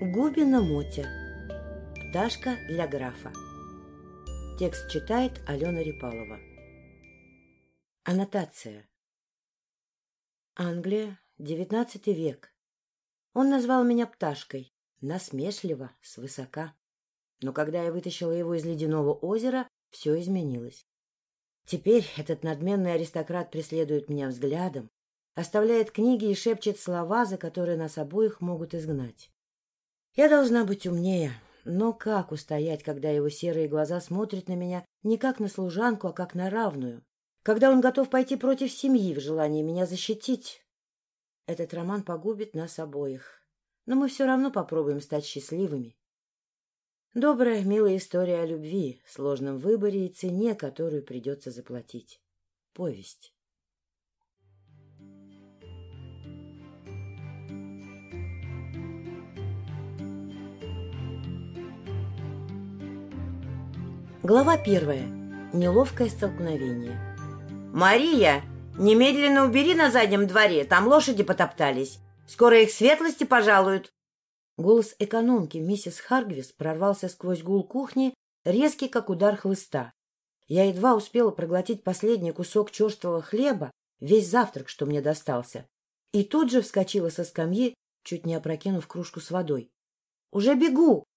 Губина Мотя. Пташка для графа. Текст читает Алена Репалова. Аннотация. Англия, девятнадцатый век. Он назвал меня пташкой, насмешливо, свысока. Но когда я вытащила его из ледяного озера, все изменилось. Теперь этот надменный аристократ преследует меня взглядом, оставляет книги и шепчет слова, за которые нас обоих могут изгнать. Я должна быть умнее, но как устоять, когда его серые глаза смотрят на меня не как на служанку, а как на равную? Когда он готов пойти против семьи в желании меня защитить? Этот роман погубит нас обоих. Но мы все равно попробуем стать счастливыми. Добрая, милая история о любви, сложном выборе и цене, которую придется заплатить. Повесть. Глава первая. Неловкое столкновение. «Мария, немедленно убери на заднем дворе, там лошади потоптались. Скоро их светлости пожалуют». Голос экономки миссис Харгвис прорвался сквозь гул кухни, резкий, как удар хлыста. Я едва успела проглотить последний кусок черствого хлеба, весь завтрак, что мне достался, и тут же вскочила со скамьи, чуть не опрокинув кружку с водой. «Уже бегу!»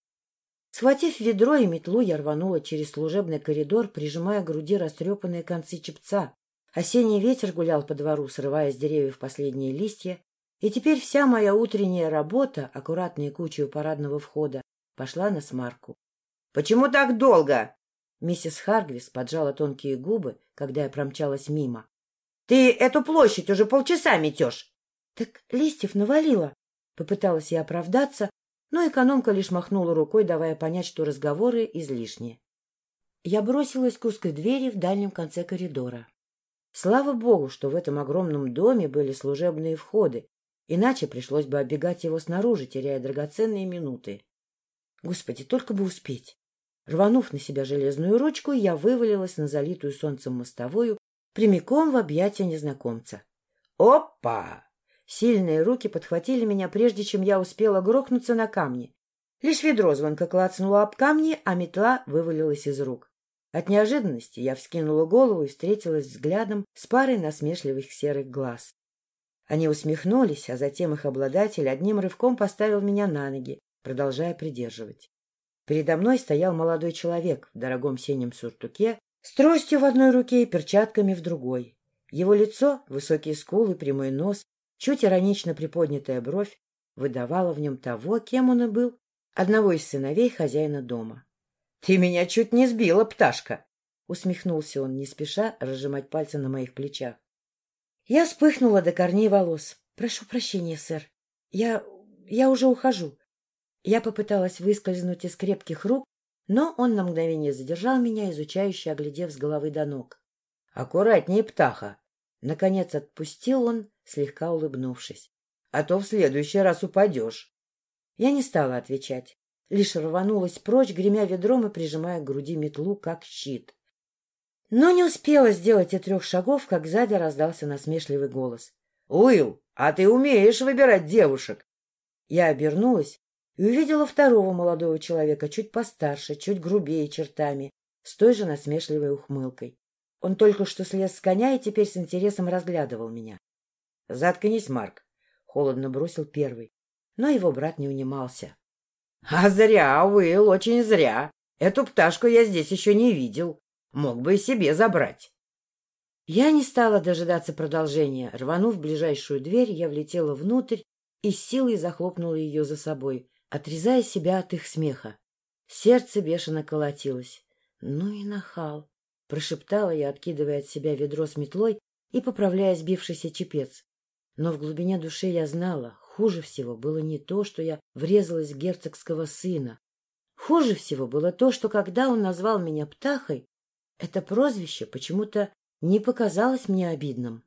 Схватив ведро и метлу, я рванула через служебный коридор, прижимая к груди растрепанные концы чепца. Осенний ветер гулял по двору, срывая с деревьев последние листья, и теперь вся моя утренняя работа, аккуратной кучей у парадного входа, пошла на смарку. — Почему так долго? Миссис Харгвис поджала тонкие губы, когда я промчалась мимо. — Ты эту площадь уже полчаса метешь. — Так листьев навалило. Попыталась я оправдаться, но экономка лишь махнула рукой, давая понять, что разговоры излишни. Я бросилась к узкой двери в дальнем конце коридора. Слава богу, что в этом огромном доме были служебные входы, иначе пришлось бы оббегать его снаружи, теряя драгоценные минуты. Господи, только бы успеть! Рванув на себя железную ручку, я вывалилась на залитую солнцем мостовую, прямиком в объятия незнакомца. «Опа!» Сильные руки подхватили меня, прежде чем я успела грохнуться на камни. Лишь ведро звонко клацнуло об камни, а метла вывалилась из рук. От неожиданности я вскинула голову и встретилась взглядом с парой насмешливых серых глаз. Они усмехнулись, а затем их обладатель одним рывком поставил меня на ноги, продолжая придерживать. Передо мной стоял молодой человек в дорогом синем сюртуке, с тростью в одной руке и перчатками в другой. Его лицо, высокие скулы, прямой нос, Чуть иронично приподнятая бровь выдавала в нем того, кем он и был, одного из сыновей хозяина дома. — Ты меня чуть не сбила, пташка! — усмехнулся он, не спеша разжимать пальцы на моих плечах. Я вспыхнула до корней волос. — Прошу прощения, сэр. Я... я уже ухожу. Я попыталась выскользнуть из крепких рук, но он на мгновение задержал меня, изучающе оглядев с головы до ног. — Аккуратнее, птаха! Наконец отпустил он, слегка улыбнувшись. — А то в следующий раз упадешь. Я не стала отвечать, лишь рванулась прочь, гремя ведром и прижимая к груди метлу, как щит. Но не успела сделать и трех шагов, как сзади раздался насмешливый голос. — Уилл, а ты умеешь выбирать девушек! Я обернулась и увидела второго молодого человека, чуть постарше, чуть грубее чертами, с той же насмешливой ухмылкой. Он только что слез с коня и теперь с интересом разглядывал меня. — Заткнись, Марк, — холодно бросил первый. Но его брат не унимался. — А зря, Уилл, очень зря. Эту пташку я здесь еще не видел. Мог бы и себе забрать. Я не стала дожидаться продолжения. Рванув ближайшую дверь, я влетела внутрь и силой захлопнула ее за собой, отрезая себя от их смеха. Сердце бешено колотилось. Ну и нахал прошептала я, откидывая от себя ведро с метлой и поправляя сбившийся чепец. Но в глубине души я знала, хуже всего было не то, что я врезалась в герцогского сына. Хуже всего было то, что когда он назвал меня птахой, это прозвище почему-то не показалось мне обидным.